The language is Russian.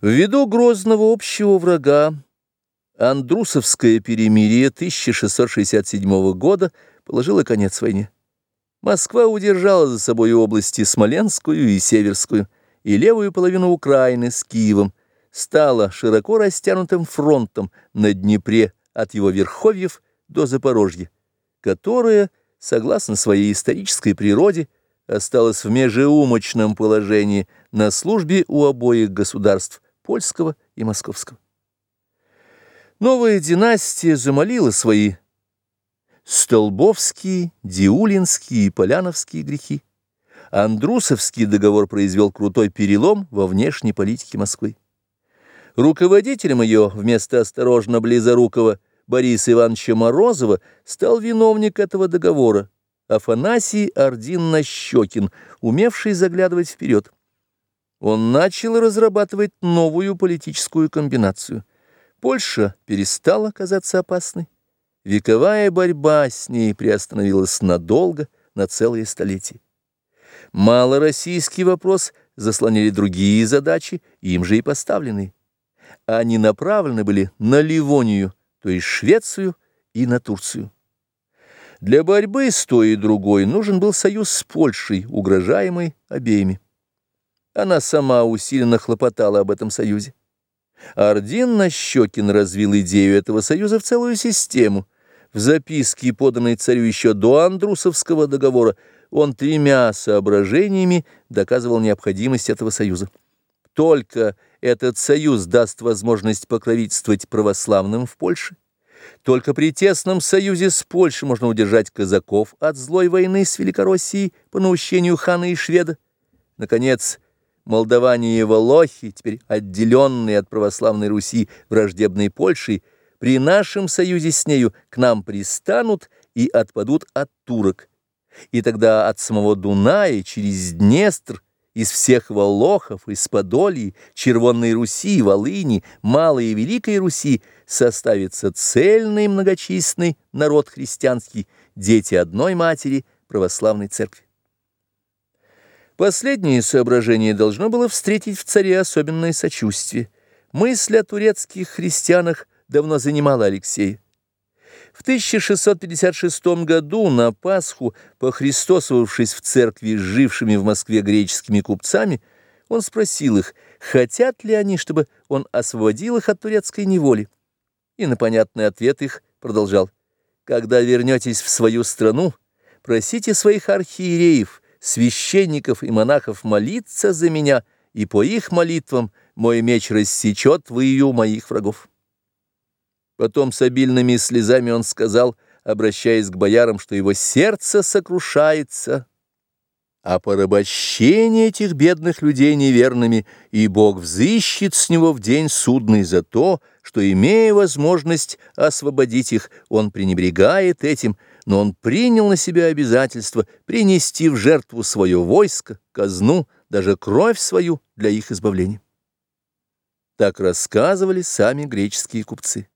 Ввиду грозного общего врага Андрусовское перемирие 1667 года положило конец войне. Москва удержала за собой области Смоленскую и Северскую, и левую половину Украины с Киевом, стала широко растянутым фронтом на Днепре от его верховьев до Запорожья, которое, согласно своей исторической природе, осталось в межеумочном положении на службе у обоих государств – польского и московского. Новая династия замолила свои столбовские, диулинские и поляновские грехи. Андрусовский договор произвел крутой перелом во внешней политике Москвы. Руководителем ее вместо осторожно близорукого Бориса Ивановича Морозова стал виновник этого договора Афанасий Ордин-Нащекин, умевший заглядывать вперед он начал разрабатывать новую политическую комбинацию. Польша перестала казаться опасной. Вековая борьба с ней приостановилась надолго, на целые столетия. Малороссийский вопрос заслонили другие задачи, им же и поставленные. Они направлены были на Ливонию, то есть Швецию и на Турцию. Для борьбы с той и другой нужен был союз с Польшей, угрожаемый обеими. Она сама усиленно хлопотала об этом союзе. Ордин Нащекин развил идею этого союза в целую систему. В записке, поданной царю еще до Андрусовского договора, он тремя соображениями доказывал необходимость этого союза. Только этот союз даст возможность покровительствовать православным в Польше. Только при тесном союзе с Польшей можно удержать казаков от злой войны с Великороссией по наущению хана и шведа. Наконец, Молдаване и Волохи, теперь отделенные от православной Руси враждебной Польшей, при нашем союзе с нею к нам пристанут и отпадут от турок. И тогда от самого Дуная через Днестр, из всех Волохов, из Подолии, Червонной Руси, Волыни, Малой и Великой Руси составится цельный многочисленный народ христианский, дети одной матери православной церкви. Последнее соображение должно было встретить в царе особенное сочувствие. Мысль о турецких христианах давно занимала Алексея. В 1656 году на Пасху, похристосовавшись в церкви с жившими в Москве греческими купцами, он спросил их, хотят ли они, чтобы он освободил их от турецкой неволи. И на понятный ответ их продолжал. «Когда вернетесь в свою страну, просите своих архиереев, священников и монахов молиться за меня, и по их молитвам мой меч рассечет выю моих врагов. Потом с обильными слезами он сказал, обращаясь к боярам, что его сердце сокрушается, а порабощение этих бедных людей неверными, и Бог взыщет с него в день судный за то, что, имея возможность освободить их, он пренебрегает этим, но он принял на себя обязательство принести в жертву свое войско, казну, даже кровь свою для их избавления. Так рассказывали сами греческие купцы.